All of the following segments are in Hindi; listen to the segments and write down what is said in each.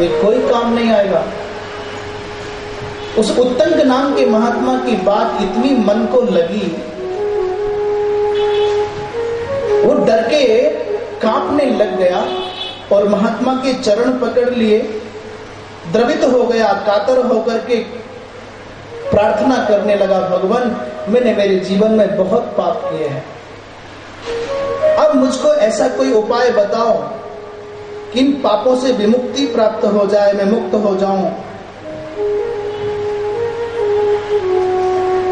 ये कोई काम नहीं आएगा। उस उत्तंक नाम के महात्मा की बात इतनी मन को लगी। वो डर के कांपने लग गया और महात्मा के चरण पकड़ लिए, द्रवित हो गया, कातर होकर के प्रार्थना करने लगा, भगवान, मैंने मेरे जीवन में बहुत पाप किए हैं। अब मुझको ऐसा कोई उपाय बताओ किन पापों से विमुक्ति प्राप्त हो जाए, मैं मुक्त हो जाऊँ?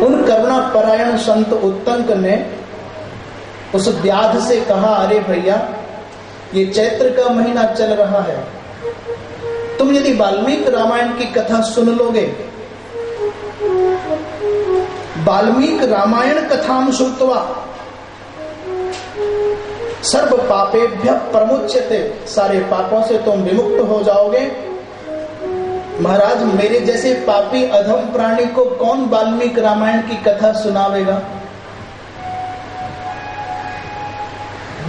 उन करुणा परायण संत उत्तंक ने उस व्याध से कहा, अरे भैया, ये चैत्र का महीना चल रहा है। तुम यदि वाल्मीकि रामायण की कथा सुन लोगे, वाल्मीकि रामायण कथाम श्रुतवा सर्व पापेभ्य प्रमुचते सारे पापों से तुम विमुक्त हो जाओगे। महाराज, मेरे जैसे पापी अधम प्राणी को कौन वाल्मीकि रामायण की कथा सुनावेगा?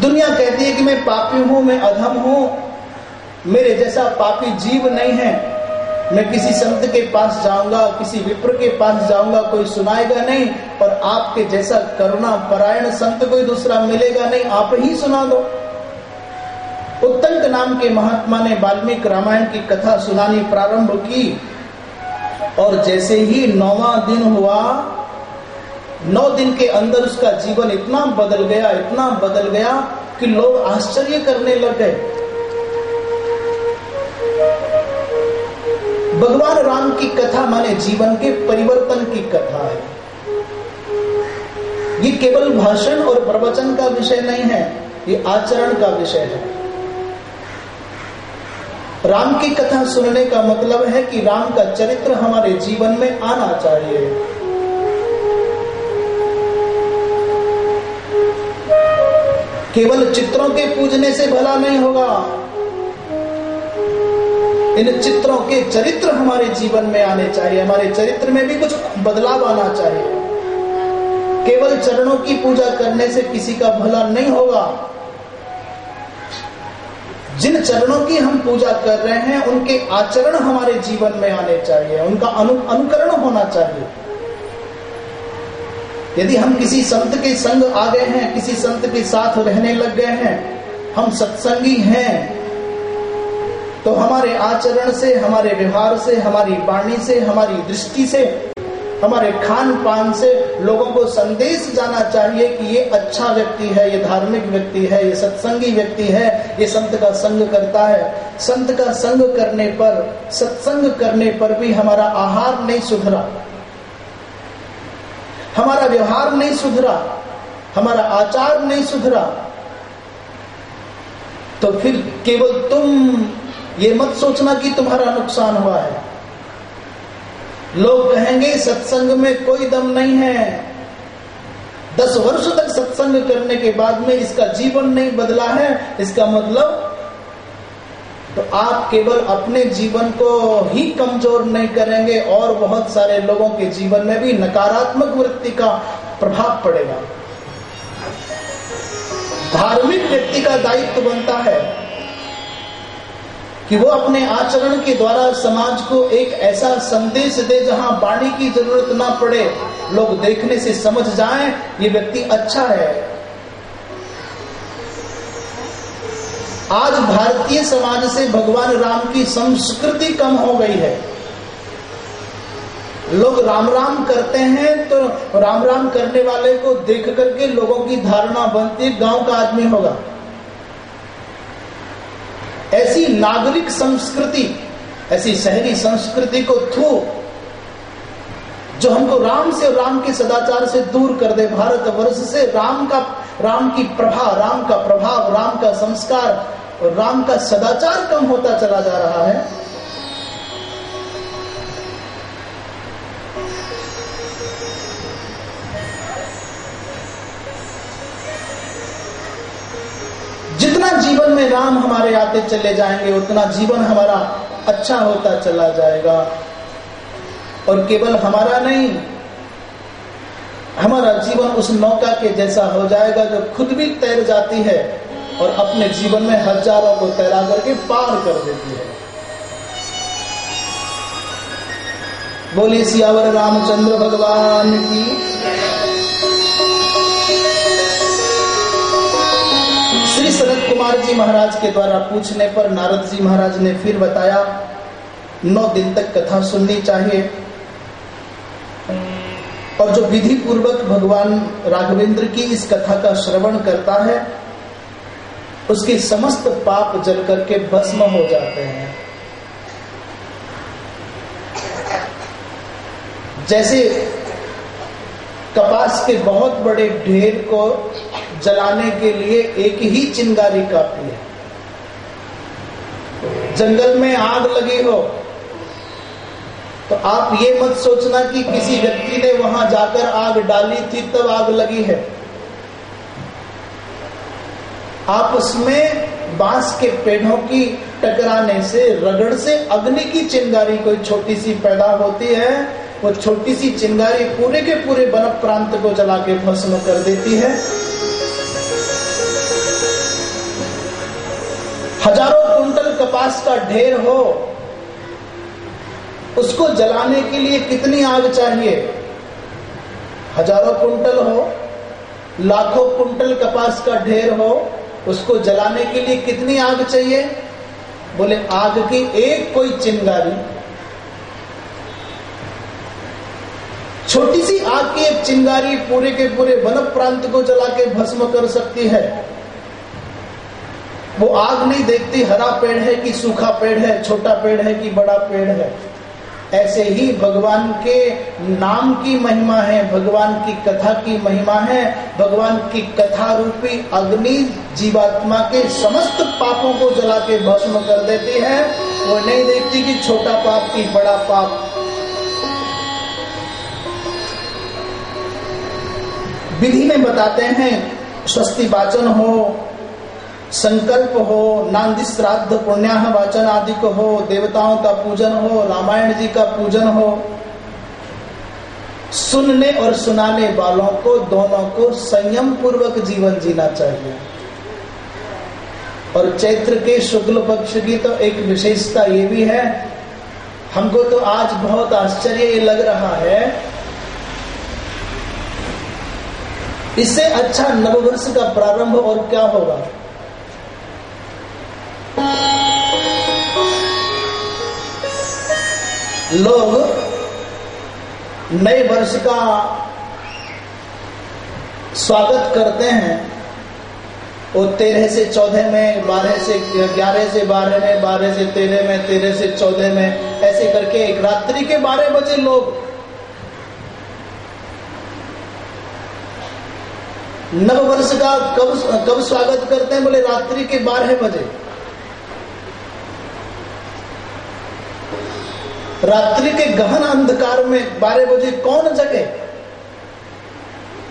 दुनिया कहती है कि मैं पापी हूँ, मैं अधम हूँ। मेरे जैसा पापी जीव नहीं है। मैं किसी संत के पास जाऊँगा, किसी विप्र के पास जाऊँगा, कोई सुनाएगा नहीं, और आपके जैसा करुणा परायण संत कोई दूसरा मिलेगा नहीं, आप ही सुना दो। उत्तंक नाम के महात्मा ने वाल्मीकि रामायण की कथा सुनानी प्रारंभ की, और जैसे ही नौवा दिन हुआ, नौ दिन के अंदर उसका जीवन इतना बदल गया, इतना बदल गया कि लोग आश्चर्य करने लग गए। भगवान राम की कथा माने जीवन के परिवर्तन की कथा है। ये केवल भाषण और प्रवचन का विषय नहीं है, ये आचरण का विषय है। राम की कथा सुनने का मतलब है कि राम का चरित्र हमारे जीवन में आना चाहिए। केवल चित्रों के पूजने से भला नहीं होगा। इन चित्रों के चरित्र हमारे जीवन में आने चाहिए हमारे चरित्र में भी कुछ बदलाव आना चाहिए। केवल चरणों की पूजा करने से किसी का भला नहीं होगा। जिन चरणों की हम पूजा कर रहे हैं उनके आचरण हमारे जीवन में आने चाहिए उनका अनु, अनुकरण होना चाहिए। यदि हम किसी संत के संग आ गए हैं किसी संत के साथ रहने लग गए हैं हम सत्संगी हैं तो हमारे आचरण से, हमारे व्यवहार से, हमारी वाणी से, हमारी दृष्टि से, हमारे खान पान से लोगों को संदेश जाना चाहिए कि ये अच्छा व्यक्ति है, ये धार्मिक व्यक्ति है, ये सत्संगी व्यक्ति है, ये संत का संग करता है। संत का संग करने पर, सत्संग करने पर भी हमारा आहार नहीं सुधरा। हमारा व्यवहार नहीं सुधरा, हमारा आचार नहीं सुधरा। तो फिर केवल तुम ये मत सोचना कि तुम्हारा नुकसान हुआ है। लोग कहेंगे, सत्संग में कोई दम नहीं है। दस वर्ष तक सत्संग करने के बाद में इसका जीवन नहीं बदला है। इसका मतलब तो आप केवल अपने जीवन को ही कमज़ोर नहीं करेंगे और बहुत सारे लोगों के जीवन में भी नकारात्मक वृत्ति का प्रभाव पड़ेगा। धार्मिक व्यक्ति का दायित्व बनता है। कि वो अपने आचरण के द्वारा समाज को एक ऐसा संदेश दे जहाँ वाणी की ज़रूरत ना पड़े। लोग देखने से समझ जाएँ, ये व्यक्ति अच्छा है। आज भारतीय समाज से भगवान राम की संस्कृति कम हो गई है। लोग राम राम करते हैं तो राम राम करने वाले को देख करके लोगों की धारणा बनती गाँव का आदमी होगा। ऐसी नागरिक संस्कृति, ऐसी शहरी संस्कृति को थू जो हमको राम से राम के सदाचार से दूर कर दे भारत वर्ष से राम का, राम की प्रभा, राम का प्रभाव, राम का संस्कार और राम का सदाचार कम होता चला जा रहा है। नाम हमारे आते चले जाएँगे, उतना जीवन हमारा अच्छा होता चला जाएगा। और केवल हमारा नहीं, हमारा जीवन उस नौका के जैसा हो जाएगा जो खुद भी तैर जाती है और अपने जीवन में हज़ारों को तैरा करके पार कर देती है। बोली सियावर रामचंद्र भगवान की कुमार जी महाराज के द्वारा पूछने पर नारद जी महाराज ने फिर बताया, नौ दिन तक कथा सुननी चाहिए। और जो विधि पूर्वक भगवान राघवेंद्र की इस कथा का श्रवण करता है, उसके समस्त पाप जल करके भस्म हो जाते हैं। जैसे कपास के बहुत बड़े ढेर को जलाने के लिए एक ही चिंगारी काफ़ी है। जंगल में आग लगी हो तो आप ये मत सोचना कि किसी व्यक्ति ने वहाँ जाकर आग डाली थी, तब आग लगी है। आप उसमें बाँस के पेड़ों की टकराने से, रगड़ से अग्नि की चिंगारी कोई छोटी सी पैदा होती है, वो छोटी सी चिंगारी पूरे के पूरे वन प्रांत को जला के भस्म कर देती है। हज़ारों कुंटल कपास का ढेर हो, उसको जलाने के लिए कितनी आग चाहिए? हज़ारों कुंटल हो, लाखों कुंटल कपास का ढेर हो, उसको जलाने के लिए कितनी आग चाहिए? बोले, आग की एक कोई चिंगारी छोटी सी आग की एक चिंगारी पूरे के पूरे वन प्रांत को जला के भस्म कर सकती है। वो आग नहीं देखती, हरा पेड़ है कि सूखा पेड़ है, छोटा पेड़ है कि बड़ा पेड़ है। ऐसे ही भगवान के नाम की महिमा है, भगवान की कथा की महिमा है, भगवान की कथा रूपी अग्नि जीवात्मा के समस्त पापों को जला के भस्म कर देती है। वो नहीं देखती कि छोटा पाप की बड़ा पाप। विधि में बताते हैं स्वस्ति वाचन हो संकल्प हो नांदी श्राद्ध पुण्याह वाचन आदि को हो, देवताओं का पूजन हो, रामायण जी का पूजन हो, सुनने और सुनाने वालों को, दोनों को संयम पूर्वक जीवन जीना चाहिए। और चैत्र के शुक्ल पक्ष की तो एक विशेषता ये भी है, हमको तो आज बहुत आश्चर्य लग रहा है, इससे अच्छा नववर्ष का प्रारंभ और क्या होगा? लोग नए वर्ष का स्वागत करते हैं। वो तेरह से चौदह में, बारह से ग्यारह से बारह में, बारह से तेरह में, तेरह से चौदह में, ऐसे करके एक रात्रि के बारह बजे लोग नव वर्ष का कब कब स्वागत करते हैं, बोले रात्रि के बारह बजे। रात्रि के गहन अंधकार में बारह बजे कौन जगे?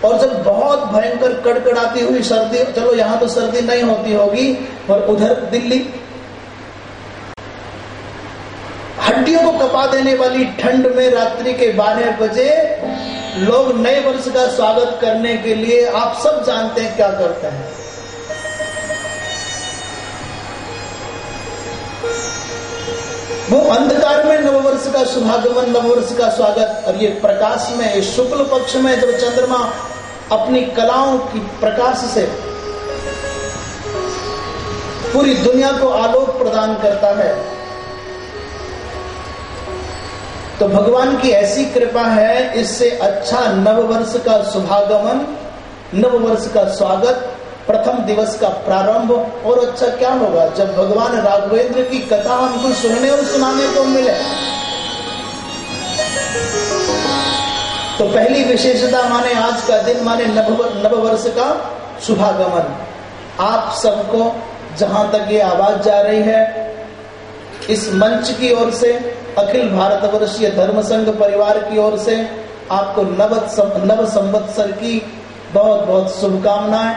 और जब बहुत भयंकर कड़कड़ाती हुई सर्दी, चलो यहाँ तो सर्दी नहीं होती होगी और उधर दिल्ली। हड्डियों को कपा देने वाली ठंड में रात्रि के बारह बजे लोग नए वर्ष का स्वागत करने के लिए आप सब जानते हैं क्या करते हैं। वो अंधकार में नववर्ष का शुभागमन नववर्ष का स्वागत। और ये प्रकाश में शुक्ल पक्ष में जब चंद्रमा अपनी कलाओं की प्रकाश से पूरी दुनिया को आलोक प्रदान करता है तो भगवान की ऐसी कृपा है, इससे अच्छा नववर्ष का शुभागमन नववर्ष का स्वागत प्रथम दिवस का प्रारंभ और अच्छा क्या होगा? जब भगवान राघवेंद्र की कथा हमको सुनने और सुनाने को मिले। तो पहली विशेषता माने आज का दिन माने नव वर्ष का शुभागमन। आप सबको जहाँ तक ये आवाज़ जा रही है, इस मंच की ओर से, अखिल भारतवर्षीय धर्म संघ परिवार की ओर से, आपको नव नव संवत्सर की बहुत बहुत शुभकामनाएँ।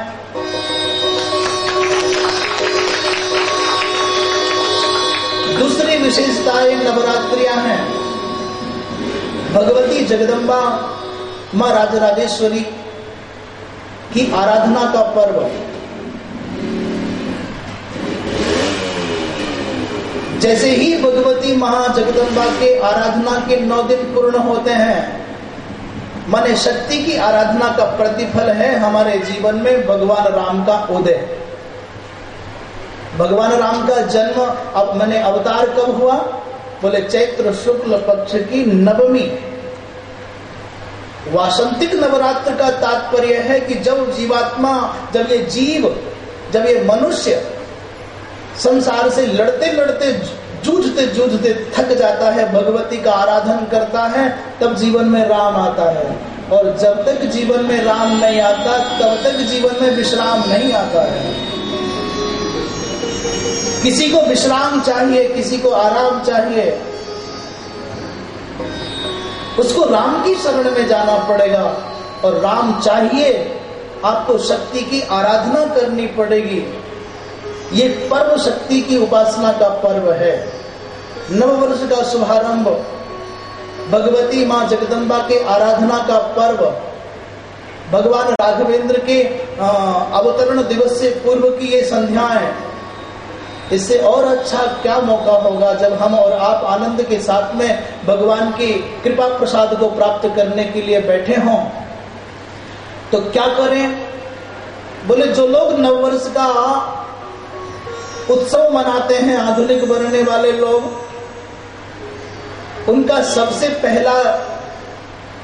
विशेषताएँ नवरात्रियाँ हैं। भगवती जगदम्बा माँ राजराजेश्वरी की आराधना का पर्व। जैसे ही भगवती महाजगदम्बा के आराधना के नौ दिन पूर्ण होते हैं, माने शक्ति की आराधना का प्रतिफल है हमारे जीवन में भगवान राम का उदय। भगवान राम का जन्म अब मैंने अवतार कब हुआ? बोले, चैत्र शुक्ल पक्ष की नवमी। वासंतिक नवरात्र का तात्पर्य है कि जब जीवात्मा, जब ये जीव, जब ये मनुष्य संसार से लड़ते लड़ते, जूझते जूझते थक जाता है, भगवती का आराधन करता है, तब जीवन में राम आता है। और जब तक जीवन में राम नहीं आता, तब तक जीवन में विश्राम नहीं आता है। किसी को विश्राम चाहिए, किसी को आराम चाहिए। उसको राम की शरण में जाना पड़ेगा। और राम चाहिए, आपको शक्ति की आराधना करनी पड़ेगी। ये पर्व शक्ति की उपासना का पर्व है। नववर्ष का शुभारंभ, भगवती माँ जगदम्बा के आराधना का पर्व, भगवान राघवेंद्र के अवतरण दिवस से पूर्व की ये संध्याएँ इससे और अच्छा क्या मौका होगा जब हम और आप आनंद के साथ में भगवान की कृपा प्रसाद को प्राप्त करने के लिए बैठे हों? तो क्या करें? बोले, जो लोग नववर्ष का उत्सव मनाते हैं, आधुनिक बनने वाले लोग, उनका सबसे पहला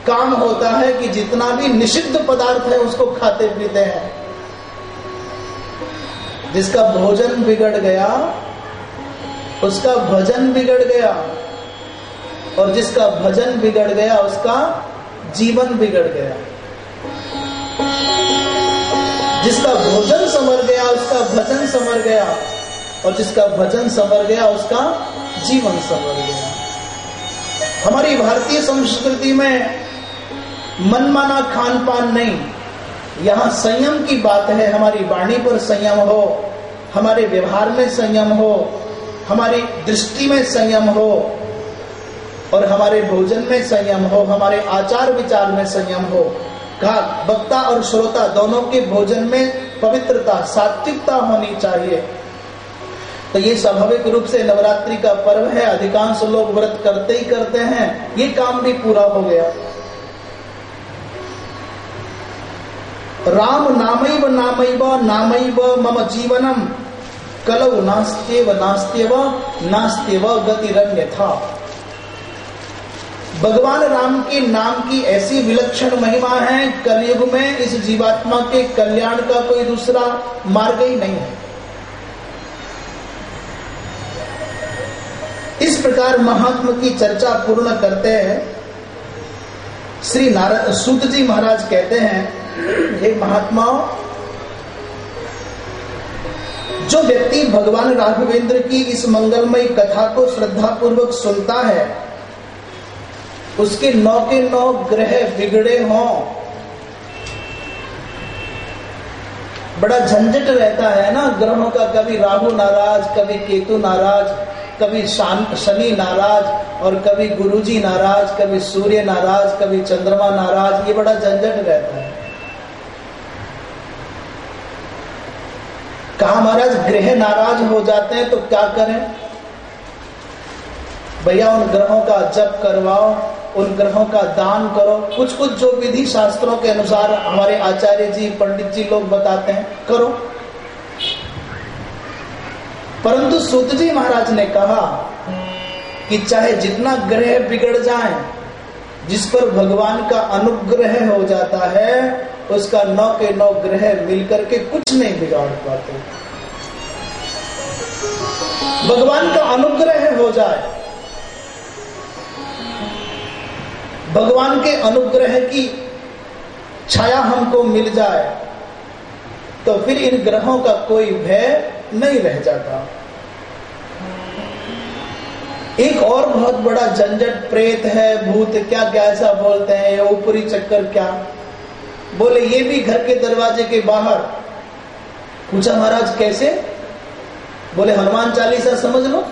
काम होता है कि जितना भी निषिद्ध पदार्थ है, उसको खाते पीते हैं। जिसका भोजन बिगड़ गया, उसका भजन बिगड़ गया, और जिसका भजन बिगड़ गया, उसका जीवन बिगड़ गया। जिसका भोजन समर गया, उसका भजन समर गया, और जिसका भजन समर गया, उसका जीवन समर गया। हमारी भारतीय संस्कृति में मनमाना खान पान नहीं। यहाँ संयम की बात है, हमारी वाणी पर संयम हो, हमारे व्यवहार में संयम हो, हमारी दृष्टि में संयम हो, और हमारे भोजन में संयम हो, हमारे आचार विचार में संयम हो, कहा, वक्ता और श्रोता दोनों के भोजन में पवित्रता, सात्विकता होनी चाहिए। तो ये स्वाभाविक रूप से नवरात्रि का पर्व है, अधिकांश लोग व्रत करते ही करते हैं, ये काम भी पूरा हो गया। राम नामैव नामैव नामैव मम जीवनम। कलव नास्त्यव नास्त्यव नास्त्यव गतिरण्य था भगवान राम के नाम की ऐसी विलक्षण महिमा है, कलयुग में इस जीवात्मा के कल्याण का कोई दूसरा मार्ग ही नहीं है। इस प्रकार महात्मा की चर्चा पूर्ण करते हैं। श्री नारद सूत जी महाराज कहते हैं हे महात्माओं जो व्यक्ति भगवान राघवेंद्र की इस मंगलमय कथा को श्रद्धा पूर्वक सुनता है, उसके नौ के नौ ग्रह बिगड़े हों, बड़ा झंझट रहता है ना ग्रहों का, कभी राहु नाराज़, कभी केतु नाराज़, कभी शनि नाराज़, और कभी गुरुजी नाराज़, कभी सूर्य नाराज़, कभी चंद्रमा नाराज़, ये बड़ा झंझट रहता है कहा महाराज ग्रह नाराज़ हो जाते हैं तो क्या करें? भैया, उन ग्रहों का जप करवाओ, उन ग्रहों का दान करो। कुछ कुछ जो विधि शास्त्रों के अनुसार हमारे आचार्य जी, पंडित जी लोग बताते हैं, करो। परंतु सूत जी महाराज ने कहा कि चाहे जितना ग्रह बिगड़ जाए, जिस पर भगवान का अनुग्रह हो जाता है, उसका नौ के नौ ग्रह मिलकर के कुछ नहीं बिगाड़ पाते। भगवान का अनुग्रह हो जाए। भगवान के अनुग्रह की छाया हमको मिल जाए तो फिर इन ग्रहों का कोई भय नहीं रह जाता। एक और बहुत बड़ा झंझट, प्रेत है, भूत, क्या क्या ऐसा बोलते हैं ऊपरी चक्कर क्या? बोले, ये भी घर के दरवाजे के बाहर। पूछा, महाराज, कैसे? बोले, हनुमान चालीसा समझ लो।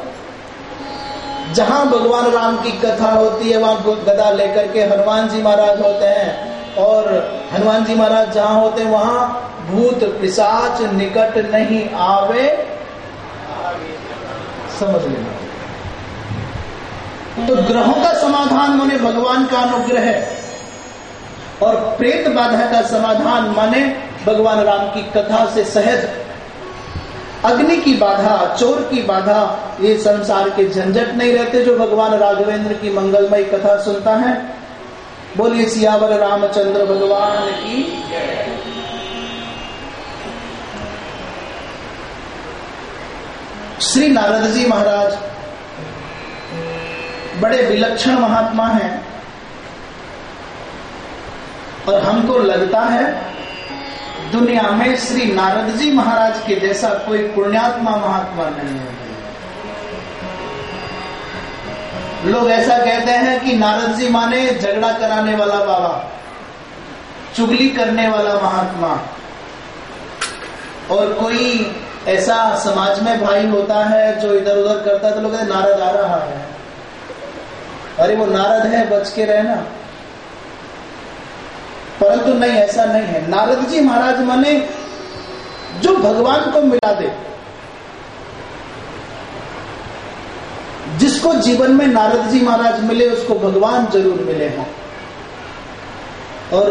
जहाँ भगवान राम की कथा होती है, वहाँ गदा लेकर के हनुमान जी महाराज होते हैं। और हनुमान जी महाराज जहाँ होते हैं, वहाँ भूत पिशाच निकट नहीं आवे। समझ लेना। तो ग्रहों का समाधान माने भगवान का अनुग्रह और प्रेत बाधा का समाधान माने भगवान राम की कथा से सहज अग्नि की बाधा, चोर की बाधा, ये संसार के झंझट नहीं रहते जो भगवान राघवेंद्र की मंगलमय कथा सुनता है। बोलिए, सियावर रामचंद्र भगवान की श्री नारद जी महाराज, बड़े विलक्षण महात्मा हैं और हमको लगता है दुनिया में श्री नारद जी महाराज के जैसा कोई पुण्यात्मा महात्मा नहीं है। लोग ऐसा कहते हैं कि नारद जी माने झगड़ा कराने वाला बाबा, चुगली करने वाला महात्मा। और कोई ऐसा समाज में भाई होता है जो इधर उधर करता है तो लोग नारद आ रहा है। अरे वो नारद है, बच के रहना। परंतु नहीं, ऐसा नहीं है। नारद जी महाराज माने, जो भगवान को मिला दे, जिसको जीवन में नारद जी महाराज मिले, उसको भगवान ज़रूर मिले हैं। और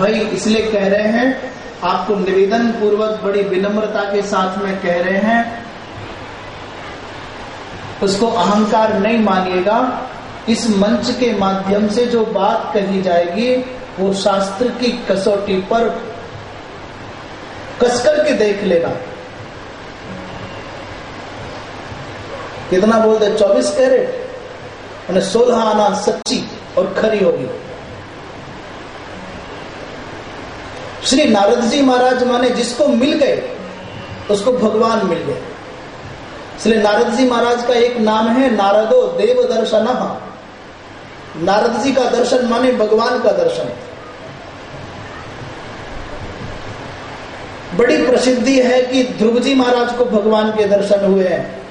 भाई, इसलिए कह रहे हैं, आपको निवेदन पूर्वक बड़ी विनम्रता के साथ में कह रहे हैं, उसको अहंकार नहीं मानिएगा। इस मंच के माध्यम से जो बात कही जाएगी वो शास्त्र की कसौटी पर कसकर के देख लेगा। कितना बोलते, चौबीस कैरेट? मैंने सोलह आना सच्ची और खरी होगी। श्री नारद जी महाराज माने, जिसको मिल गए, उसको भगवान मिल गए। श्री नारद जी महाराज का एक नाम है, नारदो देव दर्शन नारद जी का दर्शन, माने भगवान का दर्शन। बड़ी प्रसिद्धि है कि ध्रुव जी महाराज को भगवान के दर्शन हुए हैं।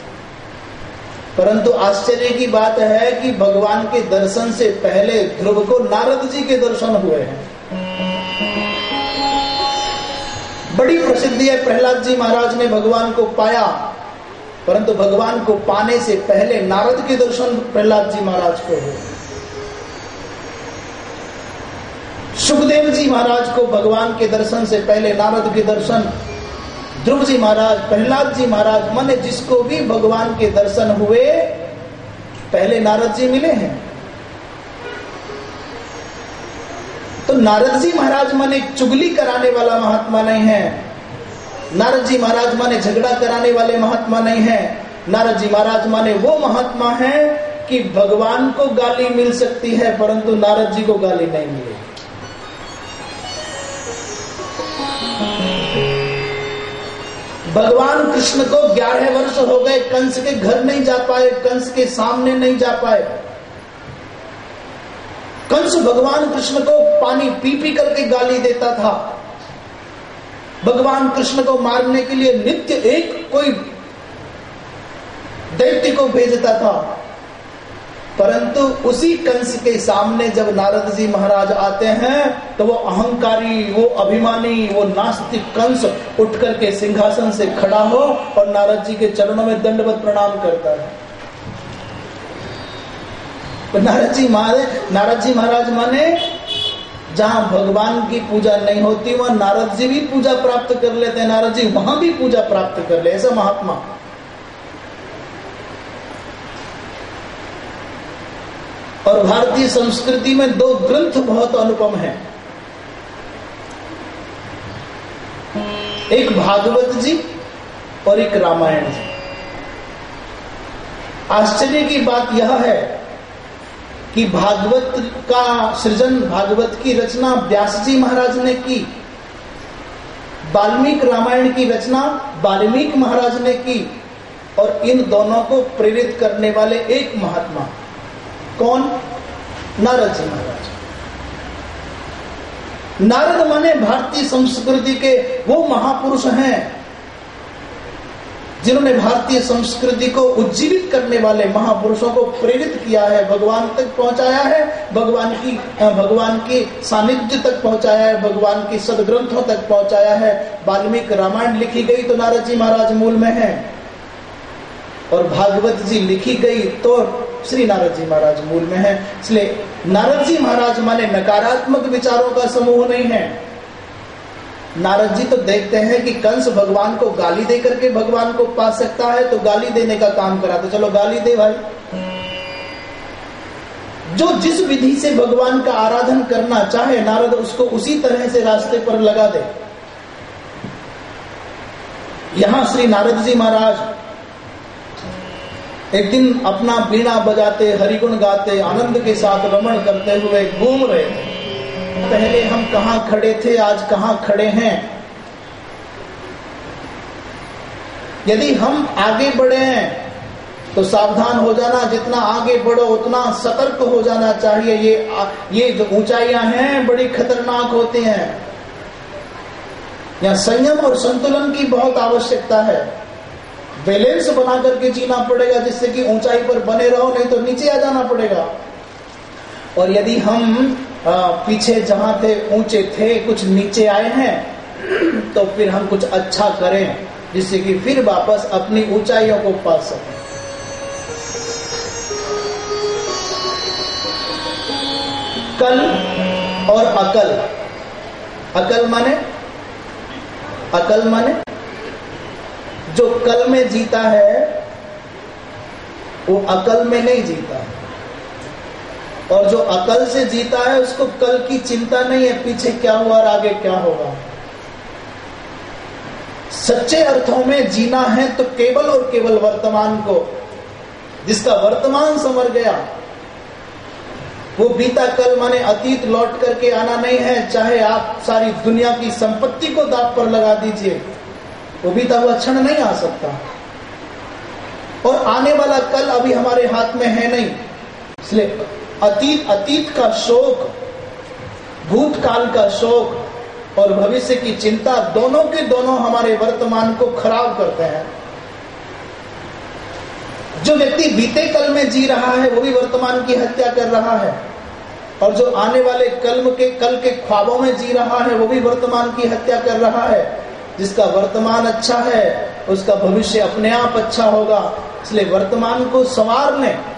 परंतु आश्चर्य की बात है कि भगवान के दर्शन से पहले ध्रुव को नारद जी के दर्शन हुए हैं। बड़ी प्रसिद्धि है प्रहलाद जी महाराज ने भगवान को पाया। परंतु भगवान को पाने से पहले नारद के दर्शन प्रहलाद जी महाराज को हुए। सुखदेव जी महाराज को भगवान के दर्शन से पहले, नारद के दर्शन, ध्रुव जी महाराज, प्रहलाद जी महाराज, मन जिसको भी भगवान के दर्शन हुए, पहले नारद जी मिले हैं। तो नारद जी महाराज मन एक चुगली कराने वाला महात्मा नहीं है। नारद जी महाराज माने झगड़ा कराने वाले महात्मा नहीं है। नारद जी महाराज माने वो महात्मा है कि भगवान को गाली मिल सकती है, परंतु नारद जी को गाली नहीं मिलेगी। भगवान कृष्ण को ग्यारह वर्ष हो गए, कंस के घर नहीं जा पाए, कंस के सामने नहीं जा पाए। कंस भगवान कृष्ण को पानी पी पी करके गाली देता था। भगवान कृष्ण को मारने के लिए नित्य एक कोई दैत्य को भेजता था। परंतु उसी कंस के सामने जब नारद जी महाराज आते हैं तो वो अहंकारी, वो अभिमानी, वो नास्तिक कंस उठ करके सिंहासन से खड़ा हो और नारद जी के चरणों में दंडवत प्रणाम करता है। तो नारद जी महाराज नारद जी महाराज माने, जहाँ भगवान की पूजा नहीं होती, वहाँ नारद जी भी पूजा प्राप्त कर लेते हैं, नारद जी वहाँ भी पूजा प्राप्त कर ले, ऐसा महात्मा। और भारतीय संस्कृति में दो ग्रंथ बहुत अनुपम हैं। एक भागवत जी और एक रामायण जी। आश्चर्य की बात यह है कि भागवत का सृजन, भागवत की रचना व्यास जी महाराज ने की, वाल्मीकि रामायण की रचना वाल्मीकि महाराज ने की, और इन दोनों को प्रेरित करने वाले एक महात्मा। कौन? नारद जी महाराज। नारद माने भारतीय संस्कृति के वो महापुरुष हैं, जिन्होंने भारतीय संस्कृति को उज्जीवित करने वाले महापुरुषों को प्रेरित किया है, भगवान तक पहुँचाया है, भगवान की भगवान की सानिध्य तक पहुँचाया है, भगवान की सदग्रंथों तक पहुँचाया है। वाल्मीकि रामायण लिखी गई तो नारद जी महाराज मूल में है। और भागवत जी लिखी गई तो श्री नारद जी महाराज मूल में है। इसलिए नारद जी महाराज माने नकारात्मक विचारों का समूह नहीं है। नारद जी तो देखते हैं कि कंस भगवान को गाली दे करके भगवान को पा सकता है तो गाली देने का काम करा तो चलो गाली दे भाई। जो जिस विधि से भगवान का आराधन करना चाहे, नारद उसको उसी तरह से रास्ते पर लगा दे। यहाँ श्री नारद जी महाराज एक दिन अपना बीणा बजाते, हरिगुण गाते, आनंद के साथ रमण करते हुए घूम रहे थे। पहले हम कहा खड़े थे, आज कहाँ खड़े हैं? यदि हम आगे बढ़े हैं तो सावधान हो जाना, जितना आगे बढ़ो, उतना सतर्क हो जाना चाहिए। ये ये जो ऊंचाइयाँ हैं, बड़ी खतरनाक होती हैं। यहाँ संयम और संतुलन की बहुत आवश्यकता है। बैलेंस बना करके जीना पड़ेगा, जिससे कि ऊंचाई पर बने रहो, नहीं तो नीचे आ जाना पड़ेगा। और यदि हम पीछे जहाँ थे, ऊँचे थे, कुछ नीचे आए हैं तो फिर हम कुछ अच्छा करें, जिससे कि फिर वापस अपनी ऊंचाइयों को पा सकें। कल और अकल। अकल माने? अकल माने? जो कल में जीता है, वो अकल में नहीं जीता। है और जो अकल से जीता है, उसको कल की चिंता नहीं है, पीछे क्या हुआ और आगे क्या होगा। सच्चे अर्थों में जीना है तो केवल और केवल वर्तमान को, जिसका वर्तमान समर गया, वो बीता कल माने अतीत लौट करके आना नहीं है, चाहे आप सारी दुनिया की संपत्ति को दाप पर लगा दीजिए। वो बीता हुआ क्षण नहीं आ सकता। और आने वाला कल अभी हमारे हाथ में है नहीं। इसलिए अतीत अतीत का शोक, भूतकाल का शोक और भविष्य की चिंता दोनों के दोनों हमारे वर्तमान को खराब करते हैं। जो व्यक्ति बीते कल में जी रहा है, वो भी वर्तमान की हत्या कर रहा है। और जो आने वाले कल के कल के ख्वाबों में जी रहा है, वो भी वर्तमान की हत्या कर रहा है। जिसका वर्तमान अच्छा है, उसका भविष्य अपने आप अच्छा होगा। इसलिए वर्तमान को संवार लें